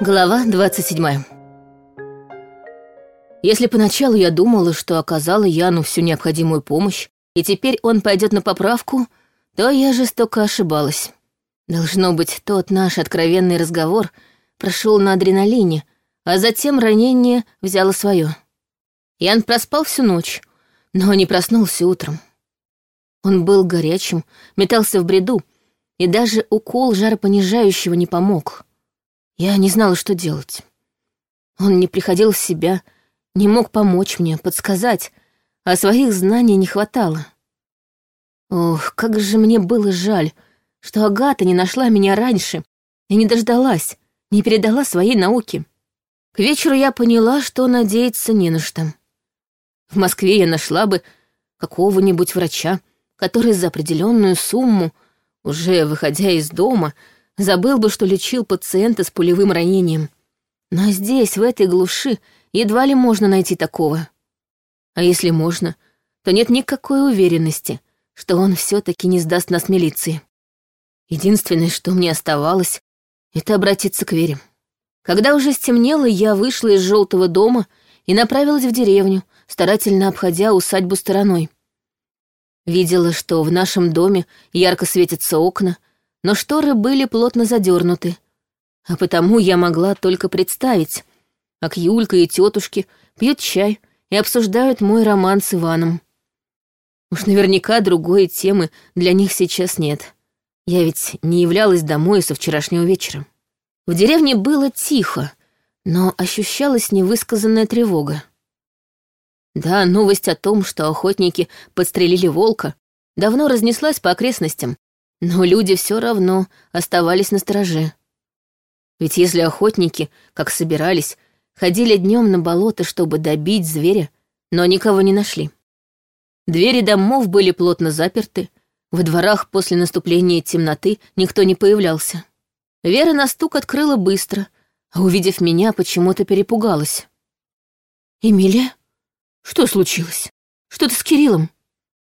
Глава 27 Если поначалу я думала, что оказала Яну всю необходимую помощь, и теперь он пойдет на поправку, то я жестоко ошибалась. Должно быть, тот наш откровенный разговор прошел на адреналине, а затем ранение взяло свое. Ян проспал всю ночь, но не проснулся утром. Он был горячим, метался в бреду, и даже укол жаропонижающего не помог. Я не знала, что делать. Он не приходил в себя, не мог помочь мне, подсказать, а своих знаний не хватало. Ох, как же мне было жаль, что Агата не нашла меня раньше и не дождалась, не передала своей науке. К вечеру я поняла, что надеяться не на что. В Москве я нашла бы какого-нибудь врача, который за определенную сумму, уже выходя из дома, забыл бы, что лечил пациента с пулевым ранением. Но здесь, в этой глуши, едва ли можно найти такого. А если можно, то нет никакой уверенности, что он все таки не сдаст нас милиции. Единственное, что мне оставалось, это обратиться к Вере. Когда уже стемнело, я вышла из желтого дома и направилась в деревню, старательно обходя усадьбу стороной. Видела, что в нашем доме ярко светятся окна, но шторы были плотно задернуты, а потому я могла только представить, как Юлька и тетушки пьют чай и обсуждают мой роман с Иваном. Уж наверняка другой темы для них сейчас нет. Я ведь не являлась домой со вчерашнего вечера. В деревне было тихо, но ощущалась невысказанная тревога. Да, новость о том, что охотники подстрелили волка, давно разнеслась по окрестностям, но люди все равно оставались на стороже. Ведь если охотники, как собирались, ходили днем на болото, чтобы добить зверя, но никого не нашли. Двери домов были плотно заперты, в дворах после наступления темноты никто не появлялся. Вера на стук открыла быстро, а увидев меня, почему-то перепугалась. «Эмилия? Что случилось? Что-то с Кириллом?»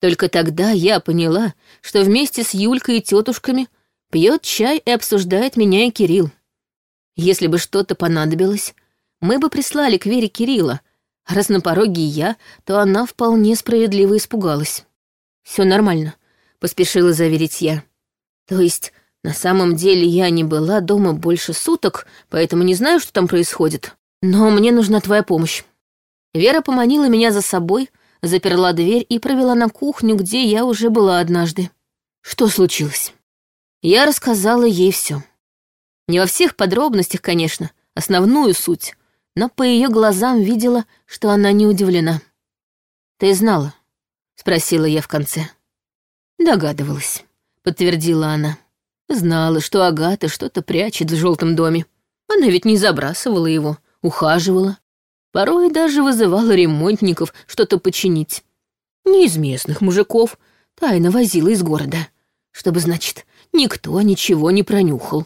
Только тогда я поняла, что вместе с Юлькой и тетушками пьет чай и обсуждает меня и Кирилл. Если бы что-то понадобилось, мы бы прислали к Вере Кирилла, раз на пороге я, то она вполне справедливо испугалась. Все нормально», — поспешила заверить я. «То есть, на самом деле я не была дома больше суток, поэтому не знаю, что там происходит. Но мне нужна твоя помощь». Вера поманила меня за собой, — заперла дверь и провела на кухню, где я уже была однажды. Что случилось? Я рассказала ей все. Не во всех подробностях, конечно, основную суть, но по ее глазам видела, что она не удивлена. «Ты знала?» — спросила я в конце. «Догадывалась», — подтвердила она. Знала, что Агата что-то прячет в желтом доме. Она ведь не забрасывала его, ухаживала, Порой даже вызывала ремонтников что-то починить. Не из местных мужиков, тайно возила из города. Чтобы, значит, никто ничего не пронюхал.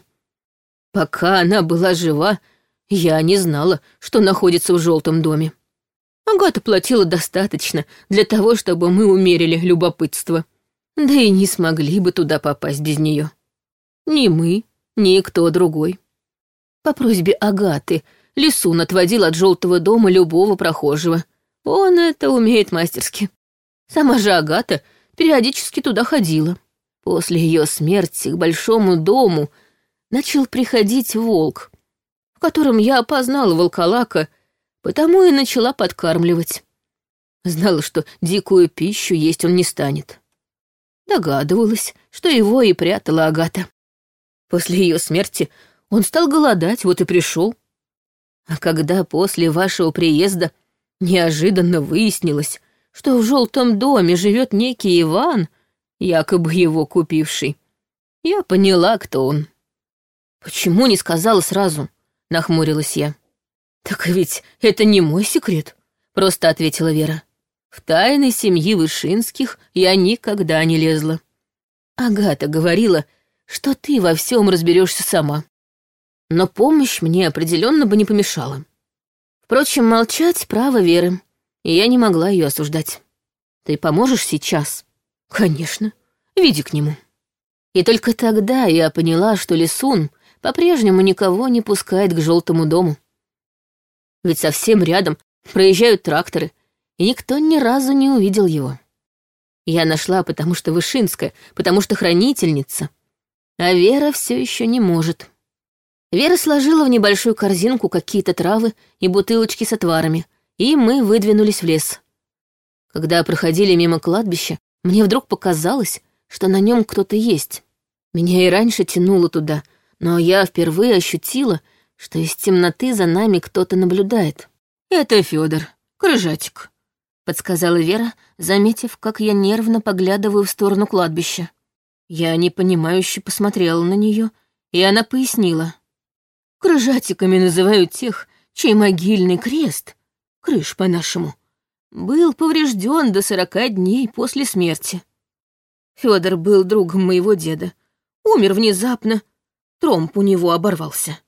Пока она была жива, я не знала, что находится в желтом доме. Агата платила достаточно для того, чтобы мы умерили любопытство. Да и не смогли бы туда попасть без нее. Ни мы, ни кто другой. По просьбе Агаты Лисун отводил от желтого дома любого прохожего. Он это умеет мастерски. Сама же Агата периодически туда ходила. После ее смерти к большому дому начал приходить волк, в котором я опознала волколака, потому и начала подкармливать. Знала, что дикую пищу есть он не станет. Догадывалась, что его и прятала Агата. После ее смерти он стал голодать, вот и пришел. А когда после вашего приезда неожиданно выяснилось, что в желтом доме живет некий Иван, якобы его купивший, я поняла, кто он. Почему не сказала сразу? Нахмурилась я. Так ведь это не мой секрет, просто ответила Вера. В тайны семьи Вышинских я никогда не лезла. Агата говорила, что ты во всем разберешься сама но помощь мне определенно бы не помешала. Впрочем, молчать — право Веры, и я не могла ее осуждать. Ты поможешь сейчас? Конечно. Веди к нему. И только тогда я поняла, что Лисун по-прежнему никого не пускает к желтому дому. Ведь совсем рядом проезжают тракторы, и никто ни разу не увидел его. Я нашла, потому что Вышинская, потому что хранительница. А Вера все еще не может. Вера сложила в небольшую корзинку какие-то травы и бутылочки с отварами, и мы выдвинулись в лес. Когда проходили мимо кладбища, мне вдруг показалось, что на нем кто-то есть. Меня и раньше тянуло туда, но я впервые ощутила, что из темноты за нами кто-то наблюдает. «Это Федор, крыжатик», — подсказала Вера, заметив, как я нервно поглядываю в сторону кладбища. Я непонимающе посмотрела на нее, и она пояснила. «Крыжатиками называют тех, чей могильный крест, крыш по-нашему, был поврежден до сорока дней после смерти. Федор был другом моего деда. Умер внезапно, тромб у него оборвался.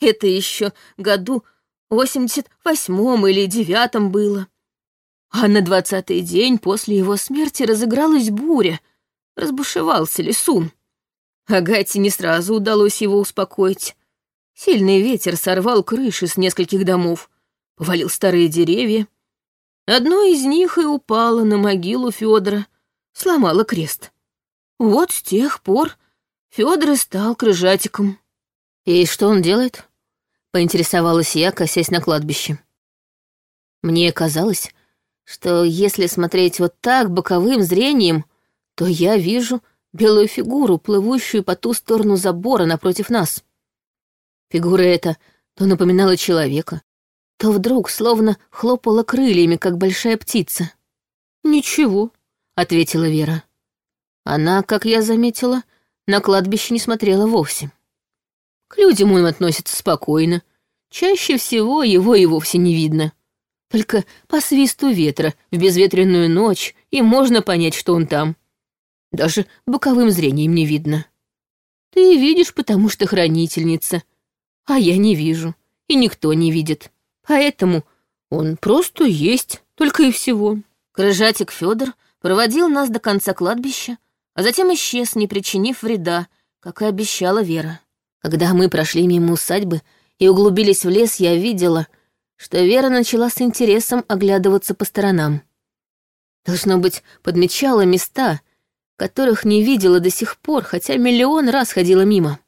Это еще году восемьдесят восьмом или девятом было. А на двадцатый день после его смерти разыгралась буря, разбушевался лесун. Агате не сразу удалось его успокоить. Сильный ветер сорвал крыши с нескольких домов, повалил старые деревья. Одно из них и упало на могилу Федора, сломало крест. Вот с тех пор Федор и стал крыжатиком. И что он делает? Поинтересовалась я, косясь на кладбище. Мне казалось, что если смотреть вот так боковым зрением, то я вижу белую фигуру, плывущую по ту сторону забора напротив нас. Фигура эта то напоминала человека, то вдруг словно хлопала крыльями, как большая птица. «Ничего», — ответила Вера. Она, как я заметила, на кладбище не смотрела вовсе. К людям он относится спокойно. Чаще всего его и вовсе не видно. Только по свисту ветра в безветренную ночь и можно понять, что он там. Даже боковым зрением не видно. Ты видишь, потому что хранительница, а я не вижу, и никто не видит. Поэтому он просто есть, только и всего. Крыжатик Федор проводил нас до конца кладбища, а затем исчез, не причинив вреда, как и обещала Вера. Когда мы прошли мимо усадьбы и углубились в лес, я видела, что Вера начала с интересом оглядываться по сторонам. Должно быть, подмечала места, которых не видела до сих пор, хотя миллион раз ходила мимо.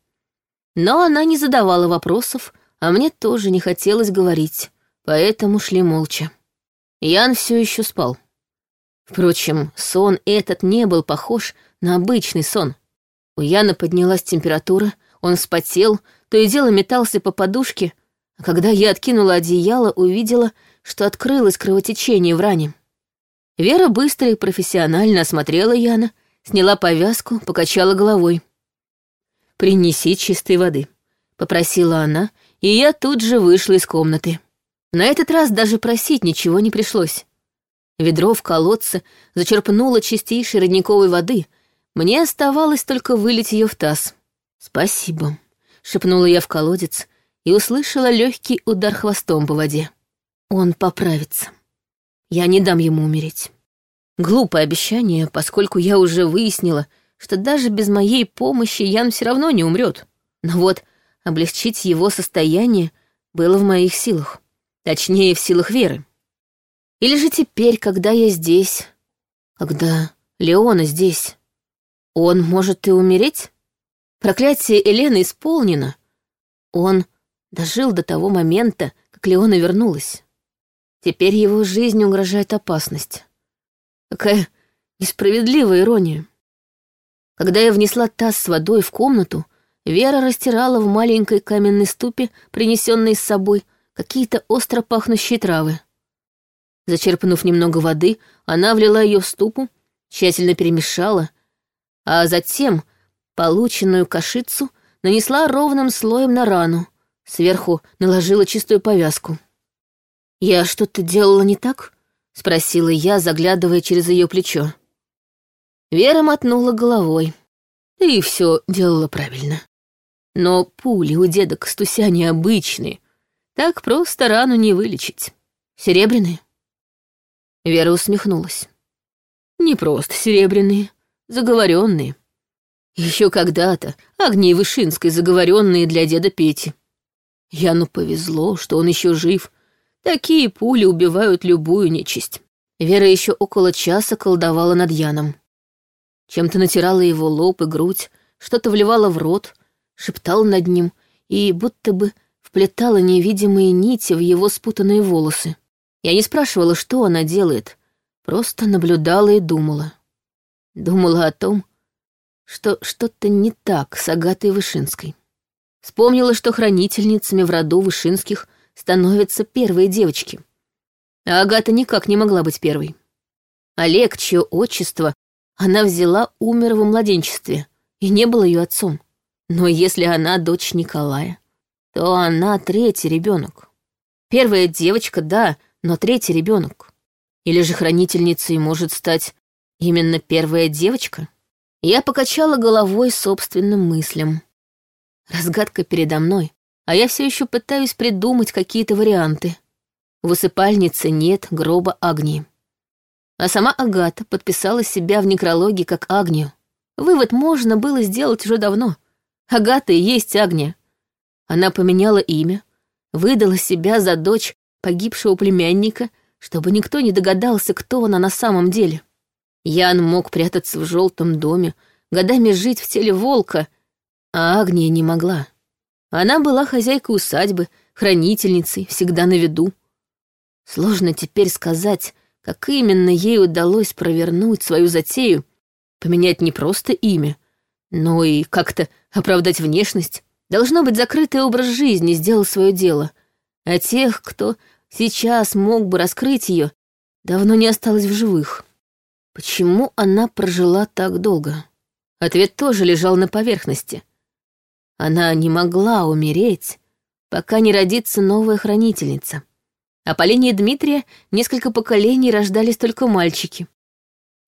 Но она не задавала вопросов, а мне тоже не хотелось говорить, поэтому шли молча. Ян все еще спал. Впрочем, сон этот не был похож на обычный сон. У Яна поднялась температура, он вспотел, то и дело метался по подушке, а когда я откинула одеяло, увидела, что открылось кровотечение в ране. Вера быстро и профессионально осмотрела Яна, сняла повязку, покачала головой. «Принеси чистой воды», — попросила она, и я тут же вышла из комнаты. На этот раз даже просить ничего не пришлось. Ведро в колодце зачерпнуло чистейшей родниковой воды. Мне оставалось только вылить ее в таз. «Спасибо», — шепнула я в колодец и услышала легкий удар хвостом по воде. «Он поправится. Я не дам ему умереть». Глупое обещание, поскольку я уже выяснила, что даже без моей помощи Ян все равно не умрет. Но вот облегчить его состояние было в моих силах. Точнее, в силах веры. Или же теперь, когда я здесь, когда Леона здесь, он может и умереть? Проклятие Елены исполнено. Он дожил до того момента, как Леона вернулась. Теперь его жизни угрожает опасность. Какая несправедливая ирония. Когда я внесла таз с водой в комнату, Вера растирала в маленькой каменной ступе, принесенной с собой, какие-то остро пахнущие травы. Зачерпнув немного воды, она влила ее в ступу, тщательно перемешала, а затем полученную кашицу нанесла ровным слоем на рану, сверху наложила чистую повязку. «Я что-то делала не так?» — спросила я, заглядывая через ее плечо. Вера мотнула головой. «Ты все делала правильно. Но пули у деда Костуся необычные. Так просто рану не вылечить. Серебряные?» Вера усмехнулась. «Не просто серебряные, заговоренные. Еще когда-то Агнии Вышинской, заговоренные для деда Пети. Яну повезло, что он еще жив. Такие пули убивают любую нечисть. Вера еще около часа колдовала над Яном. Чем-то натирала его лоб и грудь, что-то вливала в рот, шептала над ним и будто бы вплетала невидимые нити в его спутанные волосы. Я не спрашивала, что она делает, просто наблюдала и думала. Думала о том, что что-то не так с Агатой Вышинской. Вспомнила, что хранительницами в роду Вышинских становятся первые девочки. А Агата никак не могла быть первой. Олег, чье отчество она взяла, умер в младенчестве, и не был ее отцом. Но если она дочь Николая, то она третий ребенок. Первая девочка, да, но третий ребенок. Или же хранительницей может стать именно первая девочка? Я покачала головой собственным мыслям. Разгадка передо мной, а я все еще пытаюсь придумать какие-то варианты. В усыпальнице нет гроба Агнии. А сама Агата подписала себя в некрологе как Агнию. Вывод можно было сделать уже давно. Агата и есть Агния. Она поменяла имя, выдала себя за дочь погибшего племянника, чтобы никто не догадался, кто она на самом деле. Ян мог прятаться в желтом доме, годами жить в теле волка, а Агния не могла. Она была хозяйкой усадьбы, хранительницей, всегда на виду. Сложно теперь сказать, как именно ей удалось провернуть свою затею, поменять не просто имя, но и как-то оправдать внешность. Должно быть, закрытый образ жизни сделал свое дело, а тех, кто сейчас мог бы раскрыть ее, давно не осталось в живых. Почему она прожила так долго? Ответ тоже лежал на поверхности. Она не могла умереть, пока не родится новая хранительница. А по линии Дмитрия несколько поколений рождались только мальчики.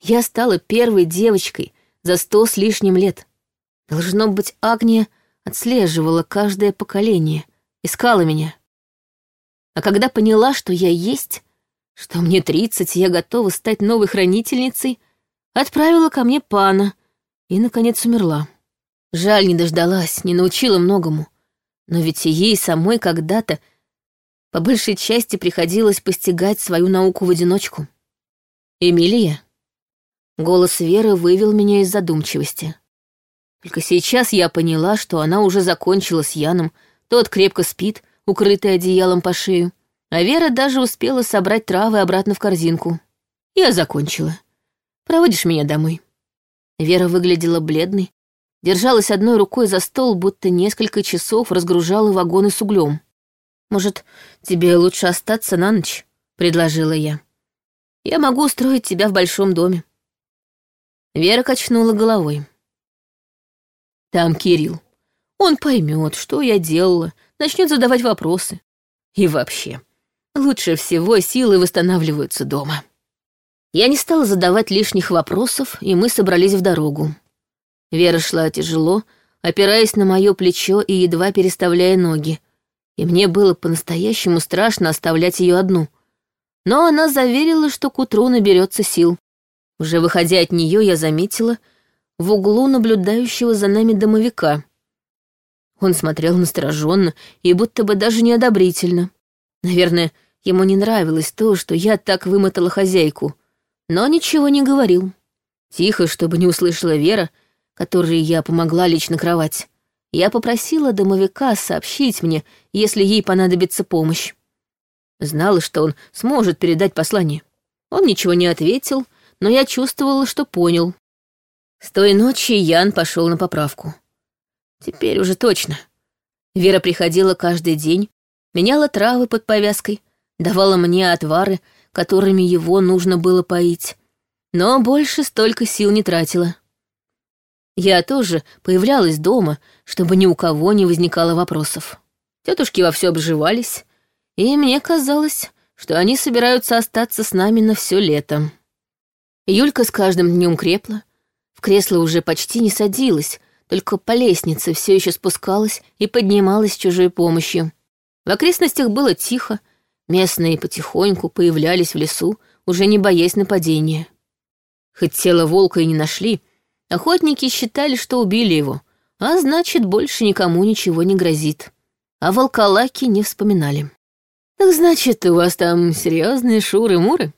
Я стала первой девочкой за сто с лишним лет. Должно быть, Агния отслеживала каждое поколение, искала меня. А когда поняла, что я есть, что мне тридцать, я готова стать новой хранительницей, отправила ко мне пана и, наконец, умерла. Жаль, не дождалась, не научила многому. Но ведь и ей самой когда-то по большей части приходилось постигать свою науку в одиночку. «Эмилия?» Голос Веры вывел меня из задумчивости. Только сейчас я поняла, что она уже закончила с Яном, тот крепко спит, укрытый одеялом по шею, а Вера даже успела собрать травы обратно в корзинку. Я закончила. Проводишь меня домой?» Вера выглядела бледной, держалась одной рукой за стол, будто несколько часов разгружала вагоны с углем. «Может, тебе лучше остаться на ночь?» — предложила я. «Я могу устроить тебя в большом доме». Вера качнула головой. «Там Кирилл. Он поймет, что я делала, начнет задавать вопросы. И вообще, лучше всего силы восстанавливаются дома». Я не стала задавать лишних вопросов, и мы собрались в дорогу. Вера шла тяжело, опираясь на мое плечо и едва переставляя ноги, и мне было по-настоящему страшно оставлять ее одну. Но она заверила, что к утру наберется сил. Уже выходя от нее, я заметила в углу наблюдающего за нами домовика. Он смотрел настороженно и будто бы даже неодобрительно. Наверное, ему не нравилось то, что я так вымотала хозяйку, но ничего не говорил. Тихо, чтобы не услышала Вера, которой я помогла лечь на кровать я попросила домовика сообщить мне, если ей понадобится помощь. Знала, что он сможет передать послание. Он ничего не ответил, но я чувствовала, что понял. С той ночи Ян пошел на поправку. Теперь уже точно. Вера приходила каждый день, меняла травы под повязкой, давала мне отвары, которыми его нужно было поить, но больше столько сил не тратила. Я тоже появлялась дома, чтобы ни у кого не возникало вопросов. Тетушки вовсю обживались, и мне казалось, что они собираются остаться с нами на все лето. Юлька с каждым днем крепла, в кресло уже почти не садилась, только по лестнице все еще спускалась и поднималась с чужой помощью. В окрестностях было тихо, местные потихоньку появлялись в лесу, уже не боясь нападения. Хоть тело волка и не нашли, Охотники считали, что убили его, а значит, больше никому ничего не грозит. А волколаки не вспоминали. «Так значит, у вас там серьезные шуры-муры?»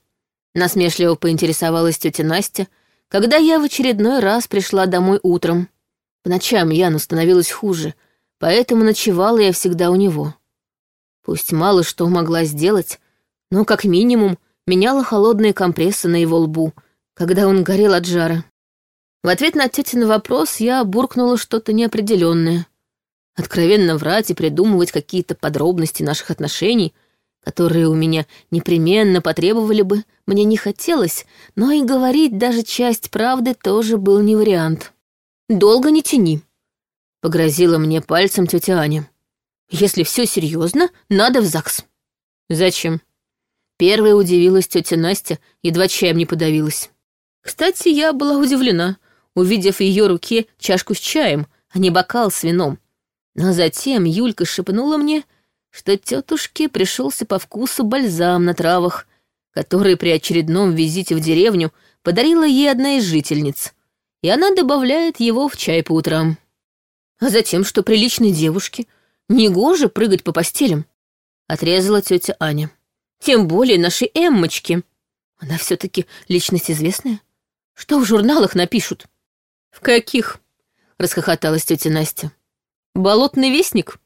Насмешливо поинтересовалась тетя Настя, когда я в очередной раз пришла домой утром. По ночам Яну становилось хуже, поэтому ночевала я всегда у него. Пусть мало что могла сделать, но как минимум меняла холодные компрессы на его лбу, когда он горел от жара. В ответ на тетин вопрос я буркнула что-то неопределенное. Откровенно врать и придумывать какие-то подробности наших отношений, которые у меня непременно потребовали бы, мне не хотелось, но и говорить даже часть правды тоже был не вариант. «Долго не тяни», — погрозила мне пальцем тетя Аня. «Если все серьезно, надо в ЗАГС». «Зачем?» Первая удивилась тетя Настя, едва чаем не подавилась. Кстати, я была удивлена, увидев в ее руке чашку с чаем, а не бокал с вином. Но затем Юлька шепнула мне, что тетушке пришелся по вкусу бальзам на травах, который при очередном визите в деревню подарила ей одна из жительниц, и она добавляет его в чай по утрам. А затем, что приличной девушке негоже прыгать по постелям, отрезала тетя Аня. Тем более нашей Эммочке. Она все таки личность известная. Что в журналах напишут? В каких? Расхохоталась тетя Настя. Болотный вестник?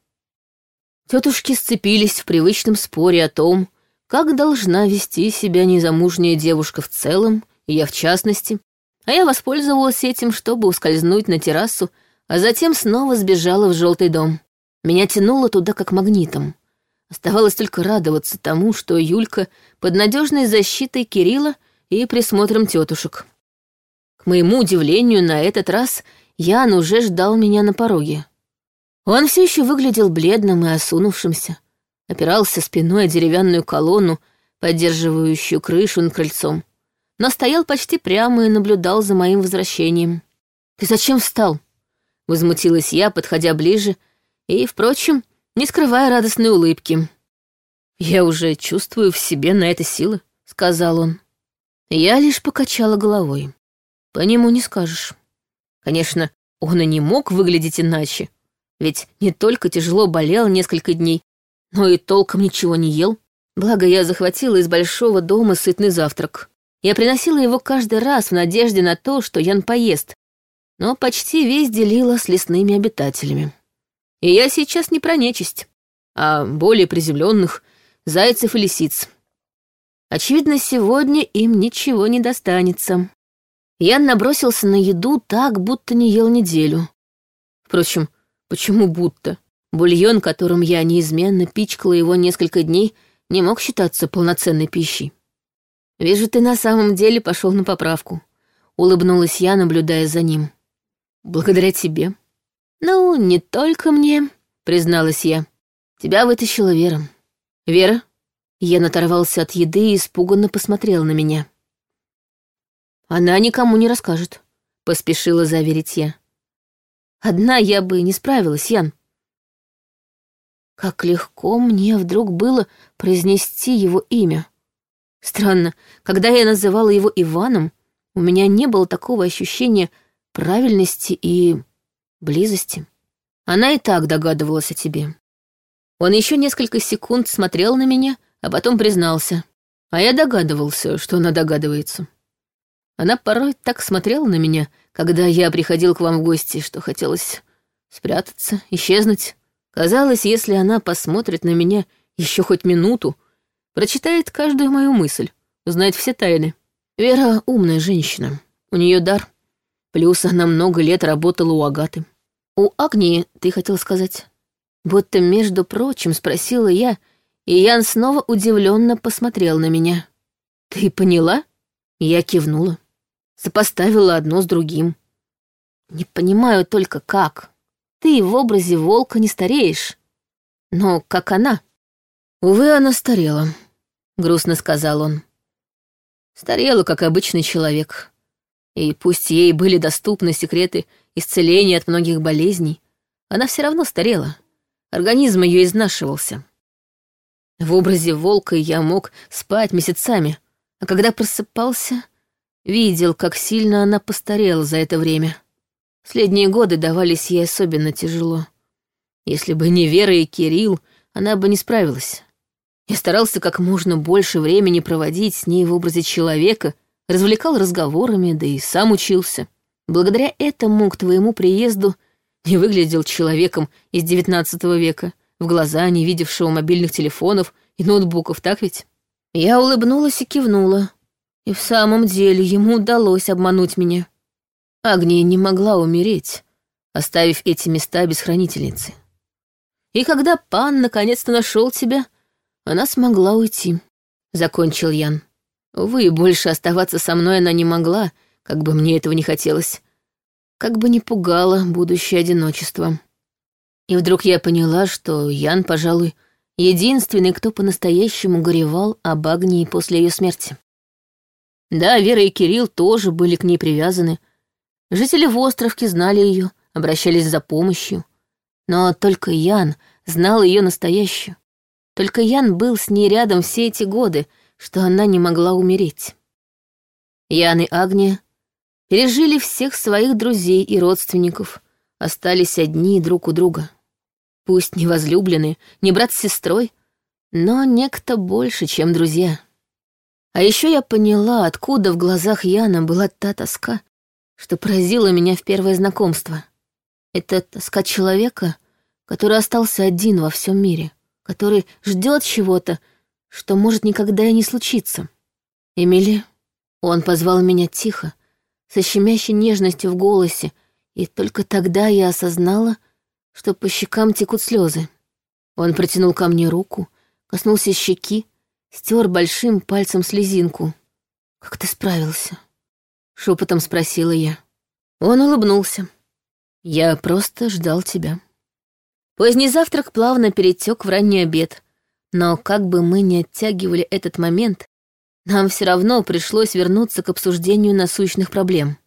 Тетушки сцепились в привычном споре о том, как должна вести себя незамужняя девушка в целом, и я в частности, а я воспользовалась этим, чтобы ускользнуть на террасу, а затем снова сбежала в желтый дом. Меня тянуло туда как магнитом. Оставалось только радоваться тому, что Юлька под надежной защитой Кирилла и присмотром тетушек. К моему удивлению, на этот раз Ян уже ждал меня на пороге. Он все еще выглядел бледным и осунувшимся, опирался спиной о деревянную колонну, поддерживающую крышу над крыльцом, но стоял почти прямо и наблюдал за моим возвращением. «Ты зачем встал?» — возмутилась я, подходя ближе, и, впрочем, не скрывая радостной улыбки. «Я уже чувствую в себе на это силы», — сказал он. Я лишь покачала головой. По нему не скажешь. Конечно, он и не мог выглядеть иначе, ведь не только тяжело болел несколько дней, но и толком ничего не ел. Благо, я захватила из большого дома сытный завтрак. Я приносила его каждый раз в надежде на то, что Ян поест, но почти весь делила с лесными обитателями. И я сейчас не про нечисть, а более приземленных зайцев и лисиц. Очевидно, сегодня им ничего не достанется. Ян набросился на еду так, будто не ел неделю. Впрочем, почему будто? Бульон, которым я неизменно пичкала его несколько дней, не мог считаться полноценной пищей. «Вижу, ты на самом деле пошел на поправку», — улыбнулась я, наблюдая за ним. «Благодаря тебе», «Ну, не только мне», — призналась я. «Тебя вытащила Вера». «Вера?» Я оторвался от еды и испуганно посмотрел на меня. «Она никому не расскажет», — поспешила заверить я. «Одна я бы не справилась, Ян». Как легко мне вдруг было произнести его имя. Странно, когда я называла его Иваном, у меня не было такого ощущения правильности и близости. Она и так догадывалась о тебе. Он еще несколько секунд смотрел на меня, а потом признался. А я догадывался, что она догадывается. Она порой так смотрела на меня, когда я приходил к вам в гости, что хотелось спрятаться, исчезнуть. Казалось, если она посмотрит на меня еще хоть минуту, прочитает каждую мою мысль, узнает все тайны. Вера умная женщина, у нее дар. Плюс она много лет работала у Агаты. «У Агнии, ты хотел сказать?» Будто, между прочим, спросила я, и Ян снова удивленно посмотрел на меня. «Ты поняла?» Я кивнула. Сопоставила одно с другим. «Не понимаю только как. Ты в образе волка не стареешь. Но как она?» «Увы, она старела», — грустно сказал он. «Старела, как обычный человек. И пусть ей были доступны секреты исцеления от многих болезней, она все равно старела. Организм ее изнашивался. В образе волка я мог спать месяцами, а когда просыпался, видел, как сильно она постарела за это время. Последние годы давались ей особенно тяжело. Если бы не Вера и Кирилл, она бы не справилась. Я старался как можно больше времени проводить с ней в образе человека, развлекал разговорами, да и сам учился. Благодаря этому к твоему приезду не выглядел человеком из девятнадцатого века, в глаза не видевшего мобильных телефонов и ноутбуков, так ведь? Я улыбнулась и кивнула. И в самом деле ему удалось обмануть меня. Агния не могла умереть, оставив эти места без хранительницы. И когда пан наконец-то нашел тебя, она смогла уйти. Закончил Ян. Увы, больше оставаться со мной она не могла, как бы мне этого не хотелось. Как бы не пугало будущее одиночество. И вдруг я поняла, что Ян, пожалуй, единственный, кто по-настоящему горевал об Агнии после ее смерти. Да, Вера и Кирилл тоже были к ней привязаны, Жители в островке знали ее, обращались за помощью. Но только Ян знал ее настоящую. Только Ян был с ней рядом все эти годы, что она не могла умереть. Ян и Агния пережили всех своих друзей и родственников, остались одни друг у друга. Пусть не возлюбленные, не брат с сестрой, но некто больше, чем друзья. А еще я поняла, откуда в глазах Яна была та тоска, что поразило меня в первое знакомство. Это тоска человека, который остался один во всем мире, который ждет чего-то, что может никогда и не случиться. Эмили, он позвал меня тихо, со щемящей нежностью в голосе, и только тогда я осознала, что по щекам текут слезы. Он протянул ко мне руку, коснулся щеки, стер большим пальцем слезинку. «Как ты справился?» Шепотом спросила я. Он улыбнулся. Я просто ждал тебя. Поздний завтрак плавно перетек в ранний обед, но как бы мы ни оттягивали этот момент, нам все равно пришлось вернуться к обсуждению насущных проблем.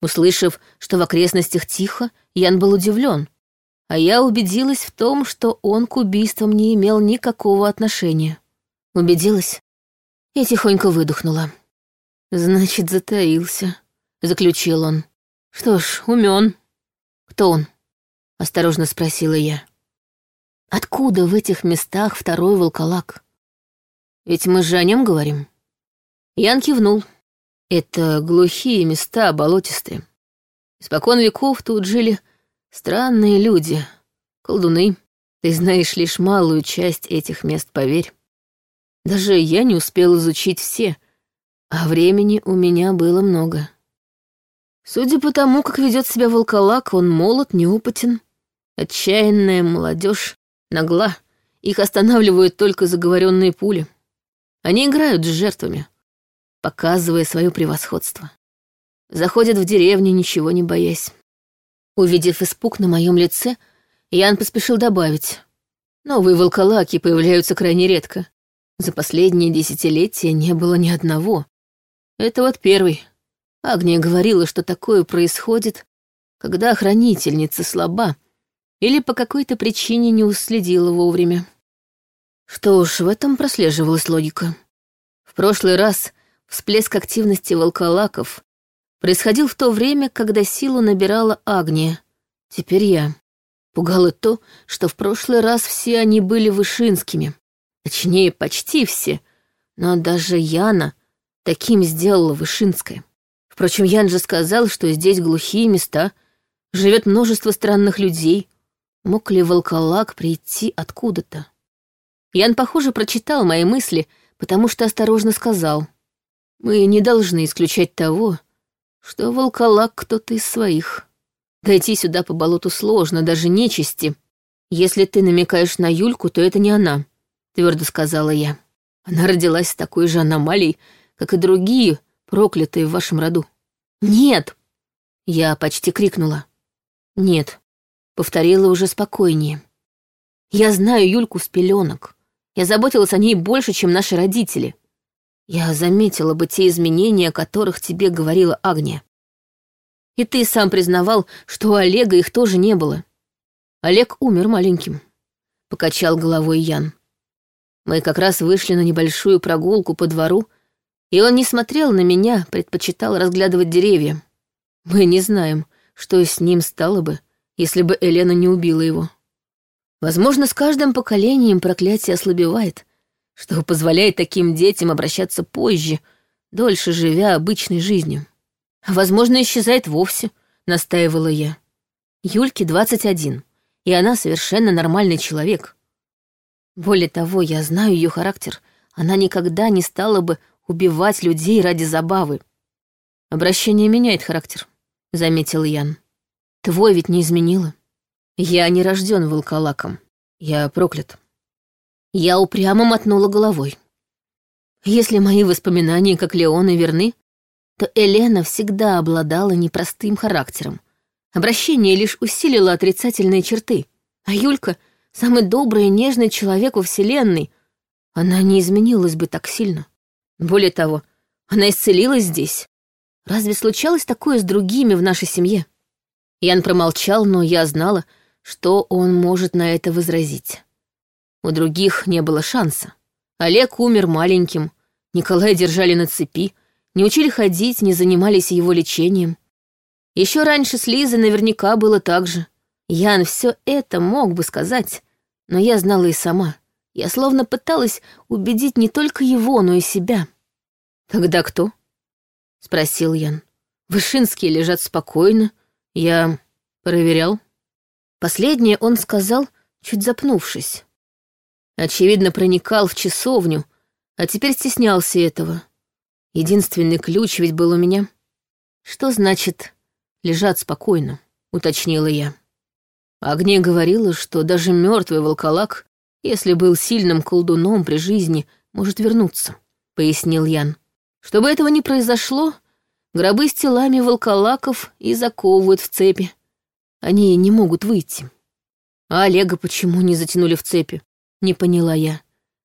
Услышав, что в окрестностях тихо, Ян был удивлен, а я убедилась в том, что он к убийствам не имел никакого отношения. Убедилась и тихонько выдохнула. «Значит, затаился», — заключил он. «Что ж, умен. Кто он?» — осторожно спросила я. «Откуда в этих местах второй волколак? Ведь мы же о нем говорим». Ян кивнул. «Это глухие места, болотистые. Испокон веков тут жили странные люди, колдуны. Ты знаешь лишь малую часть этих мест, поверь. Даже я не успел изучить все — а времени у меня было много. Судя по тому, как ведет себя волколак, он молод, неопытен. Отчаянная молодежь, нагла. Их останавливают только заговоренные пули. Они играют с жертвами, показывая свое превосходство. Заходят в деревню, ничего не боясь. Увидев испуг на моем лице, Ян поспешил добавить. Новые волколаки появляются крайне редко. За последние десятилетия не было ни одного, это вот первый. Агния говорила, что такое происходит, когда хранительница слаба или по какой-то причине не уследила вовремя. Что уж, в этом прослеживалась логика. В прошлый раз всплеск активности волколаков происходил в то время, когда силу набирала Агния. Теперь я. Пугало то, что в прошлый раз все они были вышинскими. Точнее, почти все. Но даже Яна Таким сделала Вышинская. Впрочем, Ян же сказал, что здесь глухие места, живет множество странных людей. Мог ли волколак прийти откуда-то? Ян, похоже, прочитал мои мысли, потому что осторожно сказал. Мы не должны исключать того, что волколак кто-то из своих. Дойти сюда по болоту сложно, даже нечисти. Если ты намекаешь на Юльку, то это не она, твердо сказала я. Она родилась с такой же аномалией, как и другие, проклятые в вашем роду. Нет! Я почти крикнула. Нет, повторила уже спокойнее. Я знаю Юльку с пеленок. Я заботилась о ней больше, чем наши родители. Я заметила бы те изменения, о которых тебе говорила Агния. И ты сам признавал, что у Олега их тоже не было. Олег умер маленьким. Покачал головой Ян. Мы как раз вышли на небольшую прогулку по двору, и он не смотрел на меня, предпочитал разглядывать деревья. Мы не знаем, что с ним стало бы, если бы Елена не убила его. Возможно, с каждым поколением проклятие ослабевает, что позволяет таким детям обращаться позже, дольше живя обычной жизнью. Возможно, исчезает вовсе, настаивала я. Юльке 21, и она совершенно нормальный человек. Более того, я знаю ее характер. Она никогда не стала бы убивать людей ради забавы. Обращение меняет характер, заметил Ян. Твой ведь не изменило. Я не рожден волколаком. Я проклят. Я упрямо мотнула головой. Если мои воспоминания, как Леона, верны, то Елена всегда обладала непростым характером. Обращение лишь усилило отрицательные черты, а Юлька — самый добрый и нежный человек во Вселенной. Она не изменилась бы так сильно. Более того, она исцелилась здесь. Разве случалось такое с другими в нашей семье? Ян промолчал, но я знала, что он может на это возразить. У других не было шанса. Олег умер маленьким, Николая держали на цепи, не учили ходить, не занимались его лечением. Еще раньше с Лизой наверняка было так же. Ян все это мог бы сказать, но я знала и сама. Я словно пыталась убедить не только его, но и себя. «Тогда кто?» — спросил Ян. «Вышинские лежат спокойно. Я проверял». Последнее он сказал, чуть запнувшись. Очевидно, проникал в часовню, а теперь стеснялся этого. Единственный ключ ведь был у меня. Что значит «лежат спокойно», — уточнила я. Агния говорила, что даже мертвый волколак, если был сильным колдуном при жизни, может вернуться, — пояснил Ян. Чтобы этого не произошло, гробы с телами волколаков и заковывают в цепи. Они не могут выйти. А Олега почему не затянули в цепи? Не поняла я.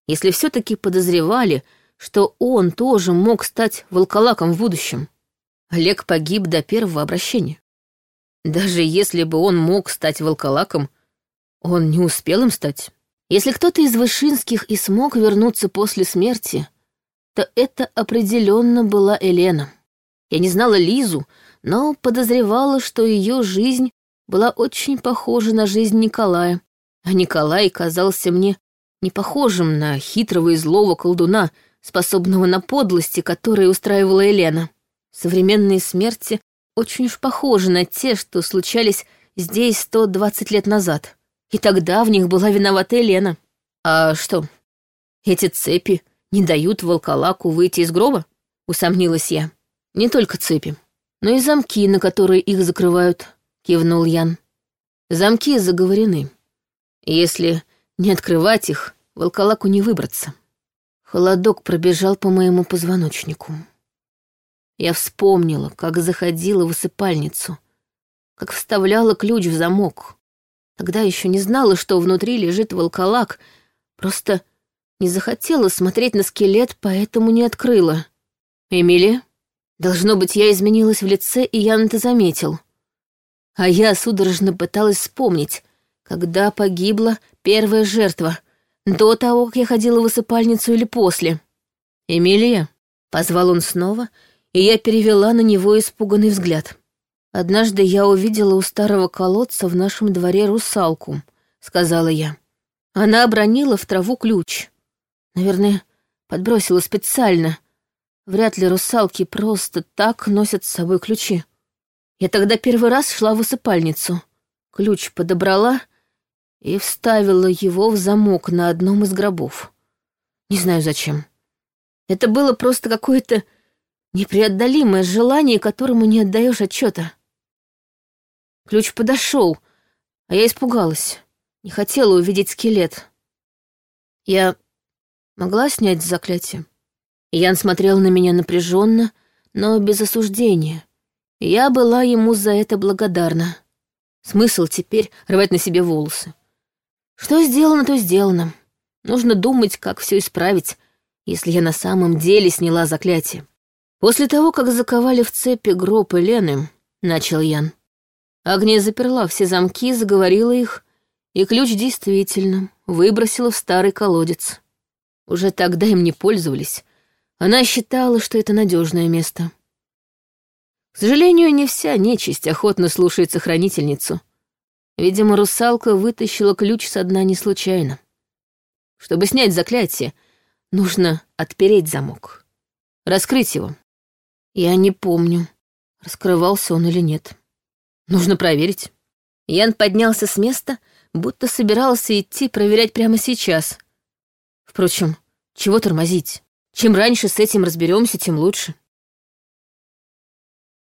Если все таки подозревали, что он тоже мог стать волколаком в будущем. Олег погиб до первого обращения. Даже если бы он мог стать волколаком, он не успел им стать. Если кто-то из Вышинских и смог вернуться после смерти, то это определенно была Елена. Я не знала Лизу, но подозревала, что ее жизнь была очень похожа на жизнь Николая, а Николай казался мне не похожим на хитрого и злого колдуна, способного на подлости, которые устраивала Елена. Современные смерти очень уж похожи на те, что случались здесь 120 лет назад. И тогда в них была виновата Елена. А что, эти цепи не дают волколаку выйти из гроба? Усомнилась я. Не только цепи, но и замки, на которые их закрывают, кивнул Ян. Замки заговорены. Если не открывать их, волколаку не выбраться. Холодок пробежал по моему позвоночнику. Я вспомнила, как заходила в высыпальницу, как вставляла ключ в замок. Тогда еще не знала, что внутри лежит волколак, просто не захотела смотреть на скелет, поэтому не открыла. «Эмилия?» Должно быть, я изменилась в лице, и Ян это заметил. А я судорожно пыталась вспомнить, когда погибла первая жертва, до того, как я ходила в высыпальницу или после. «Эмилия?» — позвал он снова, и я перевела на него испуганный взгляд. «Однажды я увидела у старого колодца в нашем дворе русалку», — сказала я. Она обронила в траву ключ. Наверное, подбросила специально. Вряд ли русалки просто так носят с собой ключи. Я тогда первый раз шла в высыпальницу. Ключ подобрала и вставила его в замок на одном из гробов. Не знаю зачем. Это было просто какое-то непреодолимое желание, которому не отдаешь отчета. Ключ подошел, а я испугалась. Не хотела увидеть скелет. Я могла снять заклятие? Ян смотрел на меня напряженно, но без осуждения. Я была ему за это благодарна. Смысл теперь рвать на себе волосы. Что сделано, то сделано. Нужно думать, как все исправить, если я на самом деле сняла заклятие. После того, как заковали в цепи гроб Лены, начал Ян. Агния заперла все замки, заговорила их, и ключ действительно выбросила в старый колодец. Уже тогда им не пользовались, она считала, что это надежное место. К сожалению, не вся нечисть охотно слушается хранительницу. Видимо, русалка вытащила ключ со дна не случайно. Чтобы снять заклятие, нужно отпереть замок. Раскрыть его. Я не помню, раскрывался он или нет. Нужно проверить. Ян поднялся с места, будто собирался идти проверять прямо сейчас. Впрочем, чего тормозить? Чем раньше с этим разберемся, тем лучше.